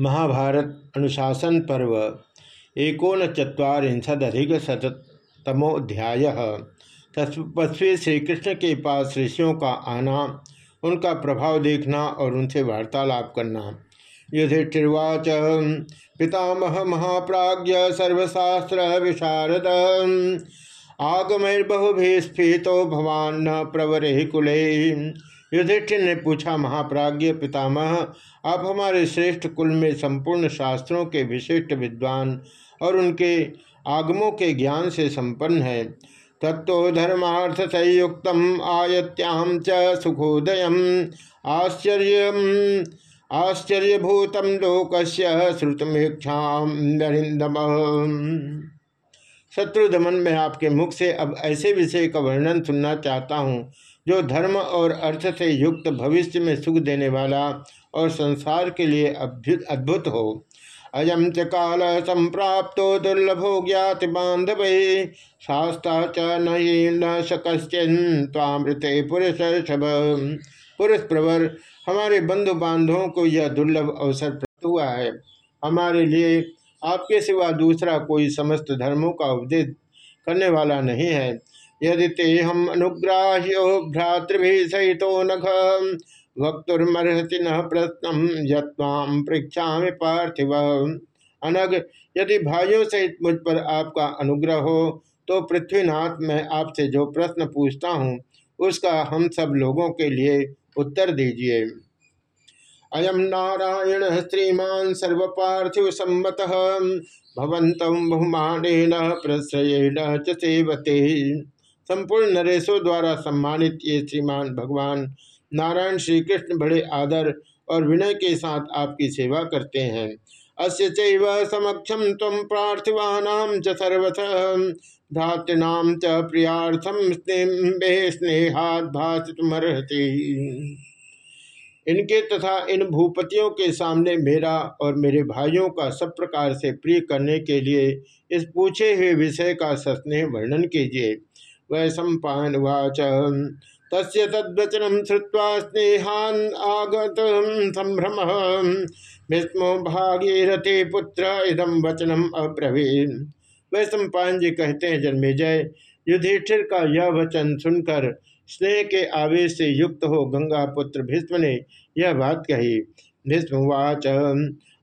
महाभारत अनुशासन पर्व एकोन चुरीशदिक शतमोध्याय तपस्वी श्री कृष्ण के पास ऋषियों का आना, उनका प्रभाव देखना और उनसे वार्तालाप करना। युधिष्ठिर्वाच, पितामह महाप्राज्य सर्वशास्त्र विशारद आगमैर्बहुभि स्फीतो भवान न प्रवरे कुले। युधिष्ठिर ने पूछा महाप्राज्य पितामह, आप हमारे श्रेष्ठ कुल में संपूर्ण शास्त्रों के विशिष्ट विद्वान और उनके आगमों के ज्ञान से संपन्न है। तत्व धर्मार्थ संयुक्त आयत्याम च सुखोदय आश्चर्य आश्चर्यभूतम लोकस्य श्रुतमेक्षा शत्रु दमन में आपके मुख से अब ऐसे विषय का वर्णन सुनना चाहता हूँ जो धर्म और अर्थ से युक्त भविष्य में सुख देने वाला और संसार के लिए अद्भुत हो। अयम च काल संप्राप्तो दुर्लभो ज्ञात बांधव, शास्ता च न शकश्चिन्तामृते पुरुष पुरुष प्रवर, हमारे बंधु बांधवों को यह दुर्लभ अवसर प्राप्त हुआ है। हमारे लिए आपके सिवा दूसरा कोई समस्त धर्मों का उपदेश करने वाला नहीं है। यदि ते हम अनुग्राह्यो भ्रातृभि सहित नख भक्तुर्मर्हति न प्रश्न यम पृक्षा पार्थिव। अनग यदि भाइयों सहित मुझ पर आपका अनुग्रह हो तो पृथ्वीनाथ मैं आपसे जो प्रश्न पूछता हूँ, उसका हम सब लोगों के लिए उत्तर दीजिए। अयम नारायण श्रीमान सर्वपार्थिव सम्मत भवंत बहुमान प्रश्रयेण च सेवते। संपूर्ण नरेशों द्वारा सम्मानित ये श्रीमान भगवान नारायण श्री कृष्ण बड़े आदर और विनय के साथ आपकी सेवा करते हैं। अस्य चैव समक्षम तम पार्थिवानाम च सर्वथ धातृनाम च प्रियार्थम स्नेहाद भाषितमर्हति इनके तथा इन भूपतियों के सामने मेरा और मेरे भाइयों का सब प्रकार से प्रिय करने के लिए इस पूछे हुए विषय का सस्नेह वर्णन कीजिए। वै सम्पावाच तस् तद्वचनम श्रुवा स्नेहान आगत संभ्रम भीष्मो भागीरथे पुत्र इदम वचनम अब्रवीन। वै सम्पान जी कहते हैं, जन्मे जय। युधिष्ठिर का यह वचन सुनकर स्नेह के आवेश से युक्त हो गंगा पुत्र भीष्म ने यह बात कही। भीष्मवाच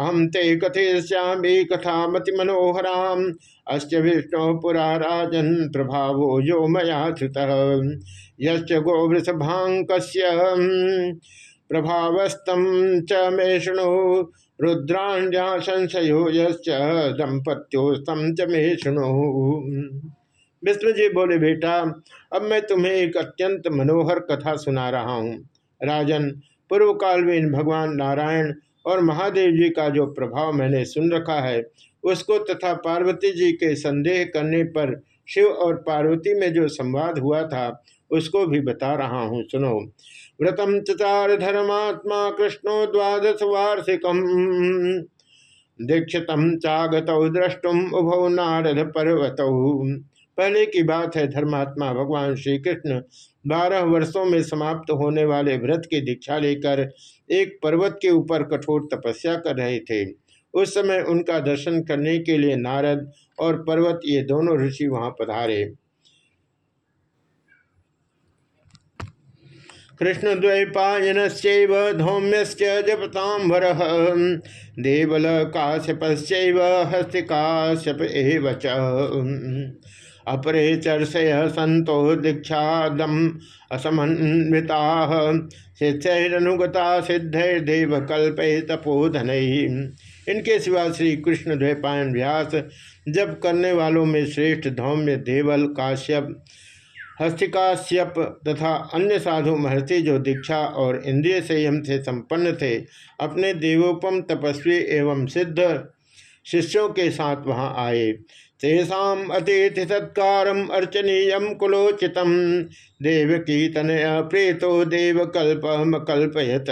अहम ते कथयश्यामी कथा मति मनोहराम अस्त विष्णु पुरा राजन प्रभावो यो मया श्रुत यश्च गोवृषभांक प्रभावस्तम च मे शृणु। रुद्राण्या संशयो यश्च च मे शृणु। बोले, बेटा, अब मैं तुम्हें एक अत्यंत मनोहर कथा सुना रहा हूँ। राजन पूर्व काल में भगवान नारायण और महादेव जी का जो प्रभाव मैंने सुन रखा है, उसको तथा पार्वती जी के संदेह करने पर शिव और पार्वती में जो संवाद हुआ था, उसको भी बता रहा हूँ, सुनो। व्रतम चार धर्मात्मा कृष्णो द्वादश वार्षिकम। दीक्षितम चागत द्रष्टुम उभौ नारद पर्वत पहले की बात है धर्मात्मा भगवान श्री कृष्ण बारह वर्षों में समाप्त होने वाले व्रत की दीक्षा लेकर एक पर्वत के ऊपर कठोर तपस्या कर रहे थे। उस समय उनका दर्शन करने के लिए नारद और पर्वत ये दोनों ऋषि वहाँ पधारे। कृष्णद्वैपायन धौम्यश्च जपतांबर देवल काश्यप हस्तिकाश्यप एवच अपरे चर्षय संतो दीक्षादम असमन्विता। शिष्यनुगता सिद्धैर्देव कल्पे तपोधन इनके सिवा श्री कृष्ण द्वैपायन व्यास जब करने वालों में श्रेष्ठ धौम्य देवल काश्यप, हस्तिकाश्यप तथा अन्य साधु महर्षि जो दीक्षा और इंद्रिय संयम से संपन्न थे, अपने देवोपम तपस्वी एवं सिद्ध शिष्यों के साथ वहाँ आए। तेषाम अतिथि सत्कार अर्चनीय कुलोचित देवकी तनय प्रेतो देवकल्प कल्पयत।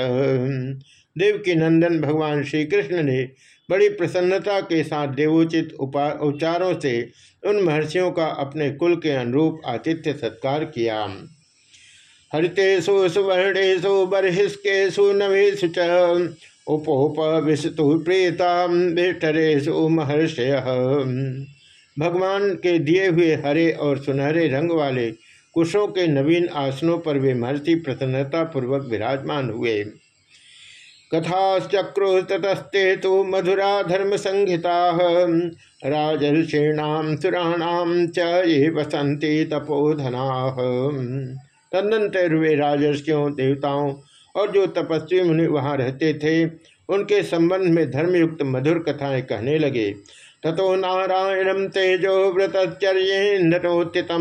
देवकी नंदन भगवान श्री कृष्ण ने बड़ी प्रसन्नता के साथ देवोचित उपचारों से उन महर्षियों का अपने कुल के अनुरूप आतिथ्य सत्कार किया। हरितेषु सुवर्णेशु बर्हिस्केशु नवेशु च उपोप विषतु प्रेता विष्टरेशु महर्षय। भगवान के दिए हुए हरे और सुनहरे रंग वाले कुशों के नवीन आसनों पर वे महर्षि प्रसन्नता पूर्वक विराजमान हुए। कथाश्चक्रुस्तस्ते तो मधुरा धर्म संहिता राजर्षीणाम सुराणाम च ये वसंती तपोधना। तदनंतर वे राजर्षियों, देवताओं और जो तपस्वी मुनि वहाँ रहते थे, उनके संबंध में धर्मयुक्त मधुर कथाएँ कहने लगे। तथो नारायणम तेजो व्रतचर्योत्थित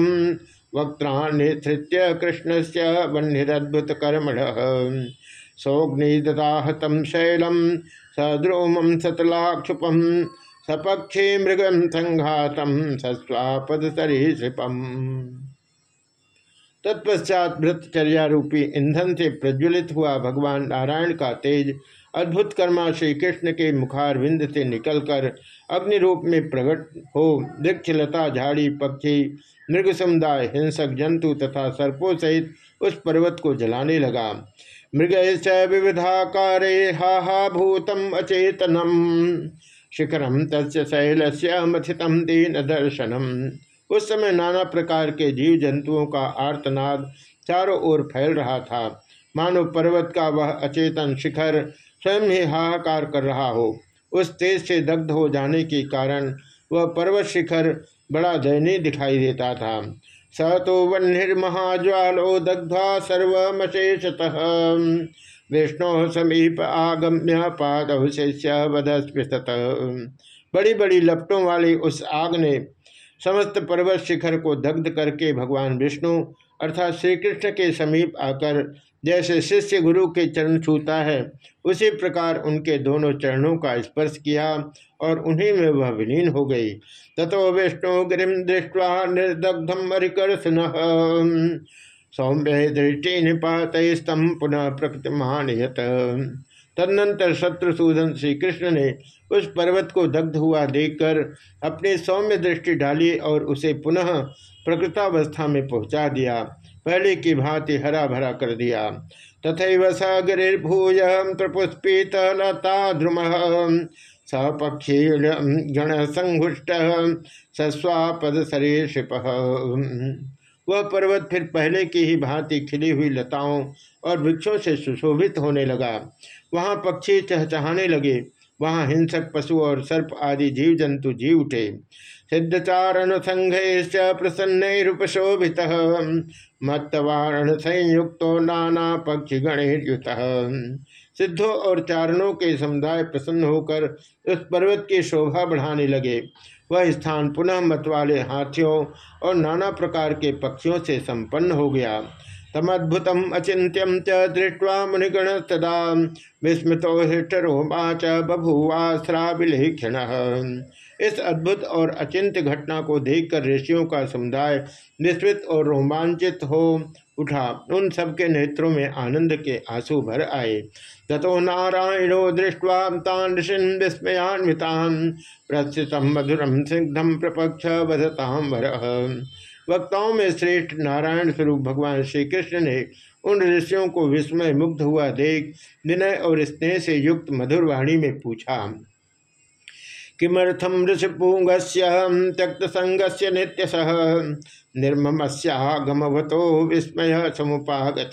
वक्त्रान्यृत्य कृष्ण से वन्यदुत कर्मण सौग्नि ददाहतम शैलम सद्रोमम सतलाक्षुपम सपक्षी मृगम संघातम सस्वापद सरीसृपम तत्पश्चात भ्रतचर्या रूपी ईंधन से प्रज्वलित हुआ भगवान नारायण का तेज अद्भुत कर्मा श्री कृष्ण के मुखारविंद से निकलकर अग्नि रूप में प्रकट हो। वृक्षलता झाड़ी, पक्षी, मृग समुदाय, हिंसक जंतु तथा सर्पों सहित उस पर्वत को जलाने लगा। मृग विविधाकारे हा हा भूतम अचेतनम। शिखरम तस् शैल से मथितम दीन दर्शनम उस समय नाना प्रकार के जीव जंतुओं का आर्तनाद चारों ओर फैल रहा था। मानो पर्वत का वह अचेतन शिखर स्वयं ही हाहाकार कर रहा हो। उस तेज से दग्ध हो जाने के कारण वह पर्वत शिखर बड़ा दयनीय दिखाई देता था। स तो वह्निर्महाज्वालो दग्ध्वा सर्वशेषतः विष्णु समीप आगम्य पाद शिष्य वधस्पृत बड़ी बड़ी लपटों वाली उस आग ने समस्त पर्वत शिखर को दग्ध करके भगवान विष्णु अर्थात श्री कृष्ण के समीप आकर जैसे शिष्य गुरु के चरण छूता है, उसी प्रकार उनके दोनों चरणों का स्पर्श किया और उन्हीं में वह विलीन हो गई। तथो विष्णु गिरिम दृष्टवा निर्दग्धम हरिकर्षण। सौम्य दृष्टि निपात स्तम पुनः प्रकृतिमान तदनंतर शत्रुसूदन श्री कृष्ण ने उस पर्वत को दग्ध हुआ देखकर अपने सौम्य दृष्टि डाली और उसे पुनः प्रकृतावस्था में पहुँचा दिया। पहले की भांति हरा भरा कर दिया। तथा स गिरिर्भूय प्रपुष्पित लता ध्रुम सपक्षी गण संघुष्ट सस्वापद सरीषिप वह पर्वत फिर पहले की ही भांति खिली हुई लताओं और वृक्षों से सुशोभित होने लगा। वहाँ पक्षी चहचहाने लगे। वहाँ हिंसक पशु और सर्प आदि जीव जंतु जी उठे। सिद्धचारण संघ प्रसन्नपशोभित मत्तवारण संयुक्त नाना पक्षी गणेयुत सिद्धों और चारणों के समुदाय प्रसन्न होकर उस पर्वत की शोभा बढ़ाने लगे। वह स्थान पुनः मत वाले हाथियों और नाना प्रकार के पक्षियों से संपन्न हो गया। तमद्भुतम अचिंत्यम च दृष्ट्वा मुनिगण तदा विस्मृतो हृष्टरोमा च बभुवास्राविलेक्षण इस अद्भुत और अचिंत्य घटना को देखकर ऋषियों का समुदाय विस्मृत और रोमांचित हो उठा। उन सबके नेत्रों में आनंद के आँसू भर आए। तथो नारायणो दृष्ट्वा तान ऋषिन विस्मयान्वितान। प्रस्थितम मधुरम सिद्धम प्रपक्ष वधताम वर। वक्ताओं में श्रेष्ठ नारायण स्वरूप भगवान श्री कृष्ण ने उन ऋषियों को विस्मय मुग्ध हुआ देख, विनय और स्नेह से युक्त मधुर वाणी में पूछा किमर्थम ऋषिपूंग त्यक्त संग से सह निर्ममस्यागमवतो विस्मय समुपागत।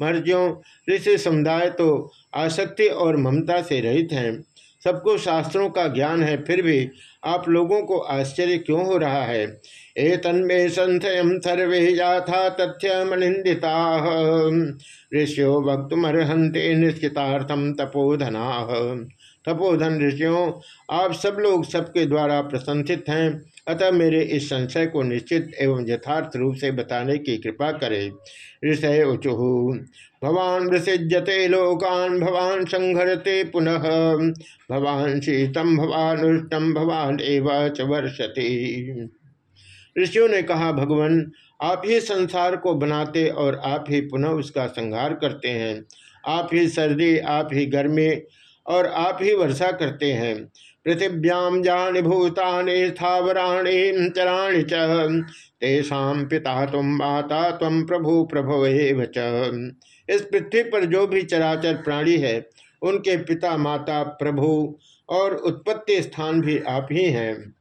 मर्जियों ऋषि समुदाय तो आसक्ति और ममता से रहित हैं। सबको शास्त्रों का ज्ञान है, फिर भी आप लोगों को आश्चर्य क्यों हो रहा है? ए तन्मे संथयम सर्वे याथा तथ्य मनिंदिता ऋषियो वक्तुमर्हंते निश्चितार्थम तपोधना। तपोधन ऋषियों, आप सब लोग सबके द्वारा प्रशंसित हैं। अतः मेरे इस संशय को निश्चित एवं यथार्थ रूप से बताने की कृपा करें। ऋषय उचु भवान ऋषिजते लोकान, भवान संघरते पुनः। भवान शीतम, भवान उष्टम भवान एवं वर्षति। ऋषियों ने कहा, भगवान, आप ही संसार को बनाते और आप ही पुनः उसका संहार करते हैं। आप ही सर्दी, आप ही गर्मी और आप ही वर्षा करते हैं। पृथिव्याम जानि भूतानि, स्थावराणी चराणी चेषा पिता तुम माता तम प्रभु प्रभु च। इस पृथ्वी पर जो भी चराचर प्राणी है, उनके पिता, माता, प्रभु और उत्पत्ति स्थान भी आप ही हैं।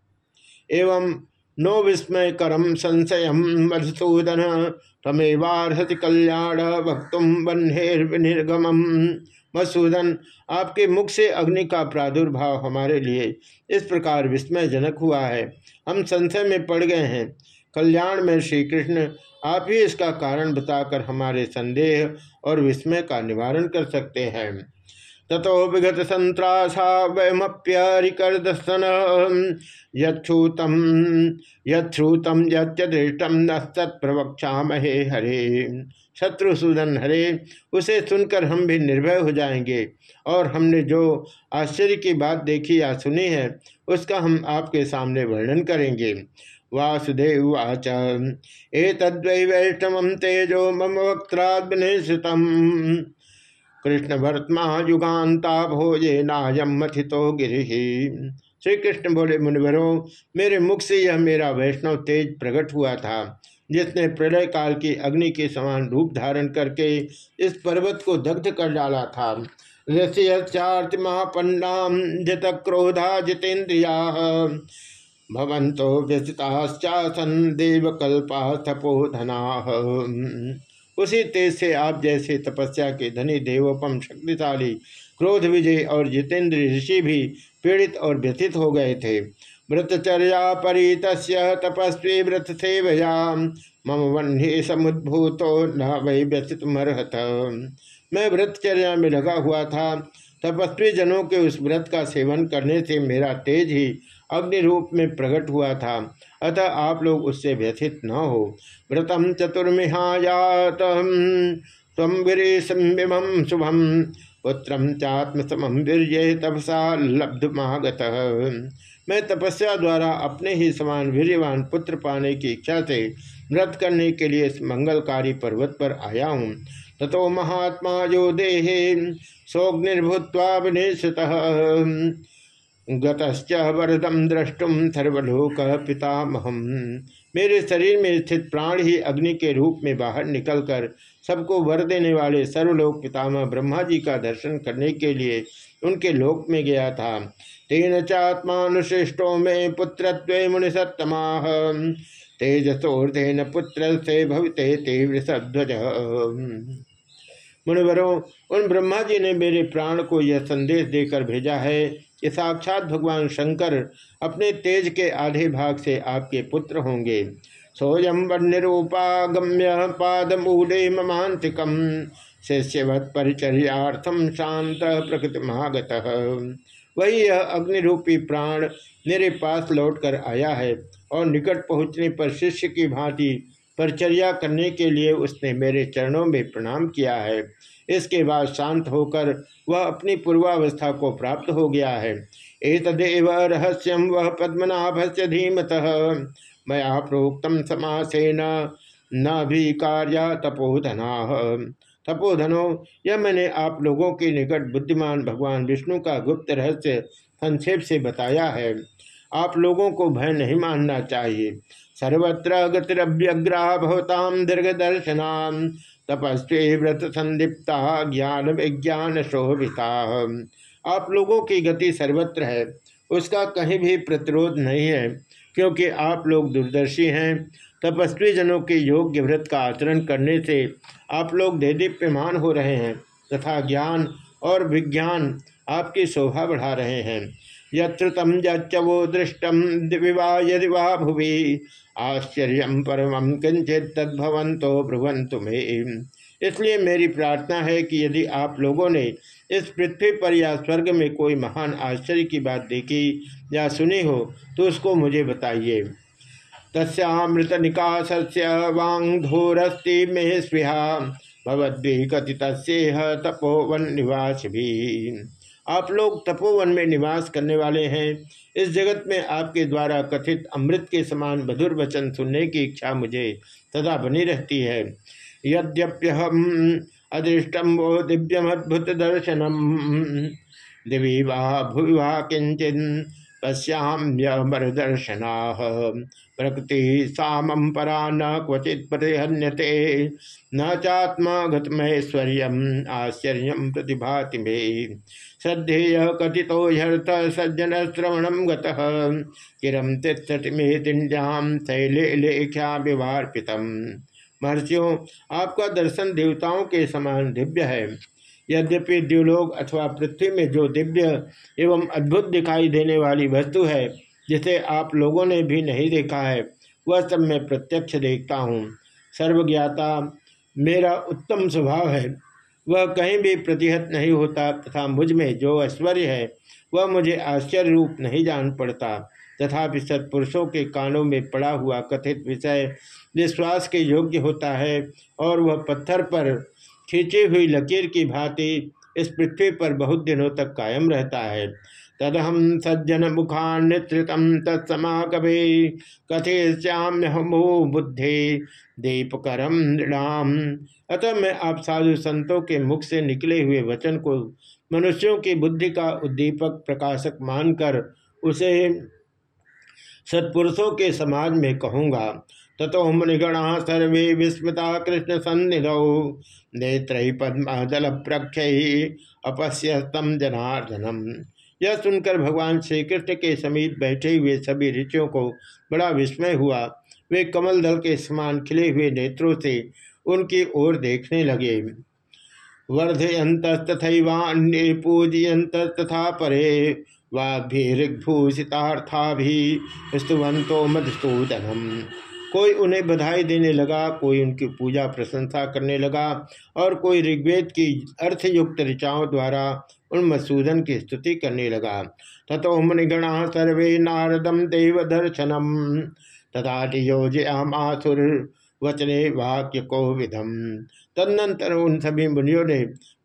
एवं नो विस्मय करम संशय मधुसूदन तमेवारहति कल्याण वक्तुम बन्हेर्निर्गम मधुसूदन, आपके मुख से अग्नि का प्रादुर्भाव हमारे लिए इस प्रकार विस्मयजनक हुआ है। हम संशय में पड़ गए हैं। कल्याण में श्री कृष्ण आप ही इसका कारण बताकर हमारे संदेह और विस्मय का निवारण कर सकते हैं। ततो विगत संत्रासा वयमप्यरिकर्दसन। यच्छूतम यच्छ्रूतम यत्यदृष्टम नत्प्रवक्षा महे हरे। शत्रुसूदन हरे, उसे सुनकर हम भी निर्भय हो जाएँगे। और हमने जो आश्चर्य की बात देखी या सुनी है, उसका हम आपके सामने वर्णन करेंगे। वासुदेव वाच ए वैष्णव तेजो मम वक्त्राद्विनिश्रितम कृष्ण भरतमा युगान्ता भोजे नायम मथितो गिरी। श्री कृष्ण बोले, मुनिवरों, मेरे मुख से यह मेरा वैष्णव तेज प्रकट हुआ था, जिसने प्रलय काल की अग्नि के समान रूप धारण करके इस पर्वत को दग्ध कर डाला था। ऋषियचार्तिमापन्नाम जित क्रोधा जितेन्द्रिया भवंतो व्यसिताश्चासन देवकल्पा तपोधना। उसी तेज से आप जैसे तपस्या के धनी देवोपम शक्तिशाली क्रोध विजय और जितेंद्र ऋषि भी पीड़ित और व्यथित हो गए थे। व्रतचर्या परित तपस्वी व्रत सेवया मम वन्य समुद्भूतो न वही व्यथित मरहत। मैं व्रतचर्या में लगा हुआ था। तपस्वी जनों के उस व्रत का सेवन करने से मेरा तेज ही अग्नि रूप में प्रकट हुआ था। अतः आप लोग उससे व्यथित न हो। व्रतम चतुर्मिहायात तम वीरेशम शुभम। पुत्रम चात्मसम वीर्य तपसा लब्धमागत। मैं तपस्या द्वारा अपने ही समान वीरवान पुत्र पाने की इच्छा से व्रत करने के लिए इस मंगलकारी पर्वत पर आया हूँ। तथो महात्मा जो देहे। सोग्निर्भूत्वा विनिश्चित। गतश्च वरदम द्रष्टुम सर्वलोक पितामहम मेरे शरीर में स्थित प्राण ही अग्नि के रूप में बाहर निकलकर सबको वर देने वाले सर्वलोक पितामह ब्रह्मा जी का दर्शन करने के लिए उनके लोक में गया था। तेन चात्मानुशिष्टो में पुत्र मुनि सत्तमा तेजसोर्धेन पुत्र से भविते ते वृषध्वज मुनिवरों, उन ब्रह्मा जी ने मेरे प्राण को यह संदेश देकर भेजा है कि साक्षात भगवान शंकर अपने तेज के आधे भाग से आपके पुत्र होंगे। सोयम निरूपागम्य पादमूले ममांतिकम शिष्यवत परिचर्याथम शांत प्रकृति महागत वही यह अग्निरूपी प्राण मेरे पास लौटकर आया है और निकट पहुँचने पर शिष्य की भांति परिचर्या करने के लिए उसने मेरे चरणों में प्रणाम किया है। इसके बाद शांत होकर वह अपनी पूर्वावस्था को प्राप्त हो गया है। एतदेव रहस्यम वह पद्मनाभ से धीमत। मया प्रोक्तम समासेन न भी कार्य तपोधना। तपोधनो, यह मैंने आप लोगों के निकट बुद्धिमान भगवान विष्णु का गुप्त रहस्य संक्षेप से बताया है। आप लोगों को भय नहीं मानना चाहिए। सर्वत्र गतिरभ्यग्रह भवताम दीर्घदर्शना तपस्वी व्रत संदीप्ता ज्ञान विज्ञान शोभिता आप लोगों की गति सर्वत्र है, उसका कहीं भी प्रतिरोध नहीं है, क्योंकि आप लोग दूरदर्शी हैं। तपस्वी जनों के योग्य व्रत का आचरण करने से आप लोग देदीप्यमान हो रहे हैं, तथा ज्ञान और विज्ञान आपकी शोभा बढ़ा रहे हैं। यम यच्चवो दृष्टम दिविवा यदि वा भुवि आश्चर्य परम किंचित तद्भवंतो ब्रुवंतु में। इसलिए मेरी प्रार्थना है कि यदि आप लोगों ने इस पृथ्वी पर या स्वर्ग में कोई महान आश्चर्य की बात देखी या सुनी हो तो उसको मुझे बताइए। तस्मृत निकास वांगधोरस्ति में स्पृहा भवद्भि कथित तपोवन निवास भी आप लोग तपोवन में निवास करने वाले हैं। इस जगत में आपके द्वारा कथित अमृत के समान मधुर वचन सुनने की इच्छा मुझे सदा बनी रहती है। यद्यप्यहम अदृष्टम वो दिव्यम अद्भुत दर्शनम। दिवी वाह भुवि वाह किंचन पश्याम्यमरदर्शना। प्रकृति सामं परा न क्वचि प्रतिहन्यते न चात्मा गतमैश्वर्य आश्चर्य प्रतिभाति मे। श्रद्धेय कथितो ह्यर्थ सज्जन श्रवणम गिरम तिष्ठति मे दिंड्याम शैले लेख्या विवार्पितम महर्षियों, आपका दर्शन देवताओं के समान दिव्य है। यद्यपि द्युलोक अथवा पृथ्वी में जो दिव्य एवं अद्भुत दिखाई देने वाली वस्तु है, जिसे आप लोगों ने भी नहीं देखा है, वह सब मैं प्रत्यक्ष देखता हूँ। सर्वज्ञाता, मेरा उत्तम स्वभाव है। वह कहीं भी प्रतिहत नहीं होता तथा मुझमें जो ऐश्वर्य है, वह मुझे आश्चर्य रूप नहीं जान पड़ता। तथापि सत्पुरुषों के कानों में पड़ा हुआ कथित विषय विश्वास के योग्य होता है और वह पत्थर पर खींची हुई लकीर की भांति इस पृथ्वी पर बहुत दिनों तक कायम रहता है। तदहम सज्जन मुखान्नृतम तत्समाकवे कथेश्याम्यहमो बुद्धि दीपकरम नृणाम अतः मैं आप साधु संतों के मुख से निकले हुए वचन को मनुष्यों की बुद्धि का उद्दीपक प्रकाशक मानकर उसे सत्पुरुषों के समाज में कहूँगा, ततो मुनिगणा सर्वे विस्मृता कृष्ण सन्निधौ, नेत्र प्रख्य अपश्यस्तम जनार्दनम। यह सुनकर भगवान श्री कृष्ण के समीप बैठे हुए सभी ऋषियों को बड़ा विस्मय हुआ। वे कमल दल के समान खिले हुए नेत्रों से उनकी ओर देखने लगे। वर्धयंत तथैवान्य पूजयंत तथा परे वाग्भिर्भूषितार्था भी स्तुवंतो मधुसूदनम। कोई उन्हें बधाई देने लगा, कोई उनकी पूजा प्रशंसा करने लगा और कोई ऋग्वेद की अर्थयुक्त ऋचाओं द्वारा उन मसूदन की स्तुति करने लगा। तथो मुनिगणा सर्वे नारदम देव दर्शनम तथा योजयामासुर वचने वाक्य को विधम। तदनंतर उन सभी मुनियों ने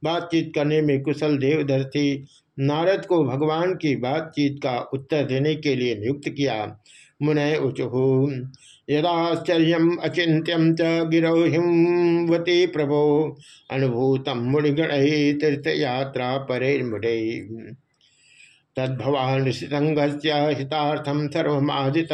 बातचीत करने में कुशल देवदर्शी नारद को भगवान की बातचीत का उत्तर देने के लिए नियुक्त किया। मुनय उचुहु। यदाश्चर्य अचिंत्यम च गिरो हिमवती प्रभो। अनुभूत मुनिगण तीर्थयात्रा परे मुड़े ऋषिसंघस्य हितार्थम सर्वमादित।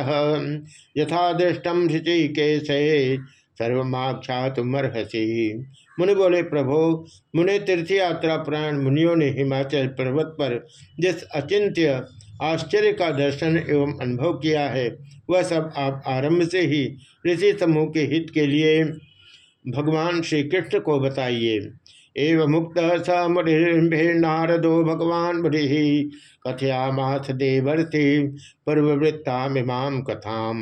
यथा दृष्टम ऋचिकेशे सर्वमाक्षा तुमर्हसी मुनि बोले, प्रभो, मुनि तीर्थयात्रा प्राण मुनियों ने हिमाचल पर्वत पर जिस अचिंत्य आश्चर्य का दर्शन एवं अनुभव किया है। वह सब आप आरंभ से ही ऋषि समूह के हित के लिए भगवान श्री कृष्ण को बताइए। एवं मुक्त स नारदो भगवान बुढ़ि कथयामाथ देवर्षि पूर्ववृत्तामिमाम कथाम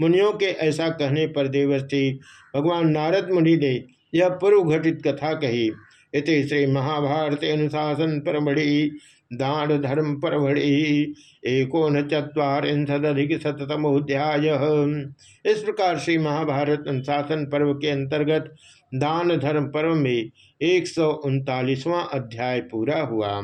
मुनियों के ऐसा कहने पर देवर्षि, भगवान नारद मुनि ने यह पूर्व घटित कथा कही। इति श्री महाभारत अनुशासन परमढ़ि दान धर्म परवड़ी एकोन चुरीशदिक शतमोध्याय इस प्रकार श्री महाभारत अनुशासन पर्व के अंतर्गत दान धर्म पर्व में एक अध्याय पूरा हुआ।